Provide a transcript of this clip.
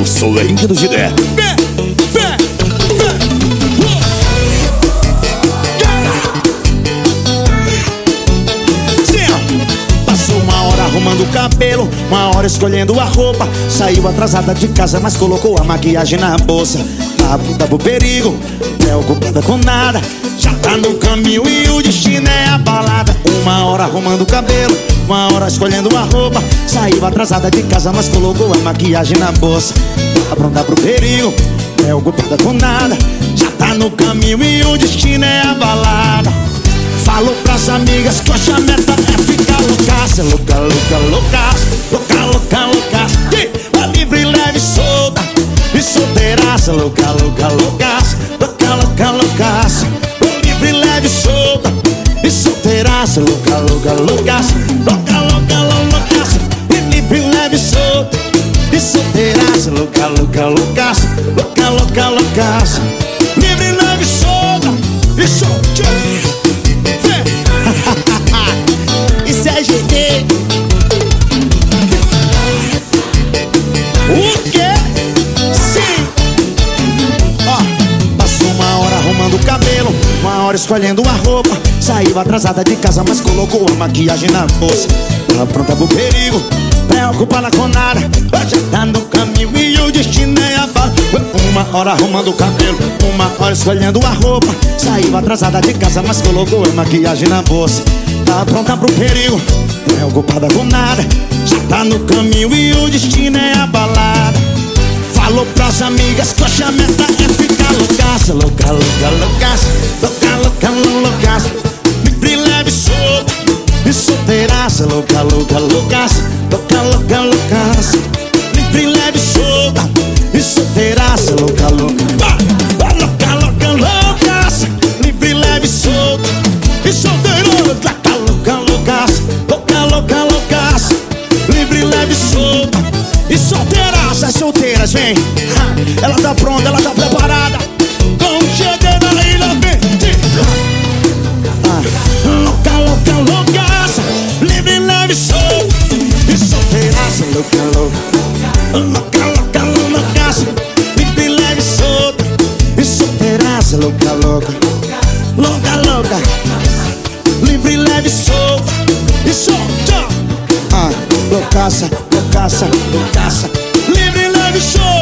o swing do Gidé. Fé, fé, fé. Sim, ó. Passou uma hora arrumando o cabelo, uma hora escolhendo a roupa. Saiu atrasada de casa, mas colocou a maquiagem na bolsa. Aponta pro perigo, preocupada com nada. Já tá no caminho e o destino é a balada. Uma hora arrumando o cabelo, uma hora escolhendo a roupa. Saiu atrasada de casa, mas colocou a maquiagem na bolsa. Tá pronta pro perigo, preocupada com nada. Já tá no caminho e o destino é a balada. Falou pras amigas que hoje a meta é ficar loucaça Louca, louca, loucaça Louca, louca, loucaça yeah. livre, leve, solta E solteiraça Louca, louca, loucaça Louca, louca, loucaça solteiraça Louca, louca, loucaça. Louca, louca, loucaça E livre, leve, solta E solteiraça Louca, louca, loucaça. Louca, louca, loucaça. Livre, escolhendo a roupa. Saiu atrasada de casa, mas colocou a maquiagem na bolsa. Tá pronta pro perigo Preocupada com nada. Já tá no caminho e o destino é a bala Uma hora arrumando o cabelo Uma hora escolhendo a roupa. Saiu atrasada de casa, mas colocou a maquiagem na bolsa. Tá pronta pro perigo Preocupada com nada. Já tá no caminho e o destino é a balada. Falou pras amigas que hoje a meta é ficar loucaça Louca, louca, loucaça. Louca, louca, Livre, leve, solta E solteiraça Louca, louca, loucaça Louca, louca, loucaça Livre, leve, solta. E solteiraça Louca, louca. Louca, louca, Livre, leve, solta E solteiraça Louca, louca, Louca, louca, Livre, leve, solta. E solteiraça, as solteiras, vem. Ela tá pronta, ela tá preparada solteiraça, louca, louca Louca, louca, loucaça Livre, leve, solta E solteiraça, louca, louca. Louca, louca. Livre, leve, solta E solta Ah, loucaça, loucaça, loucaça. Livre, leve, solta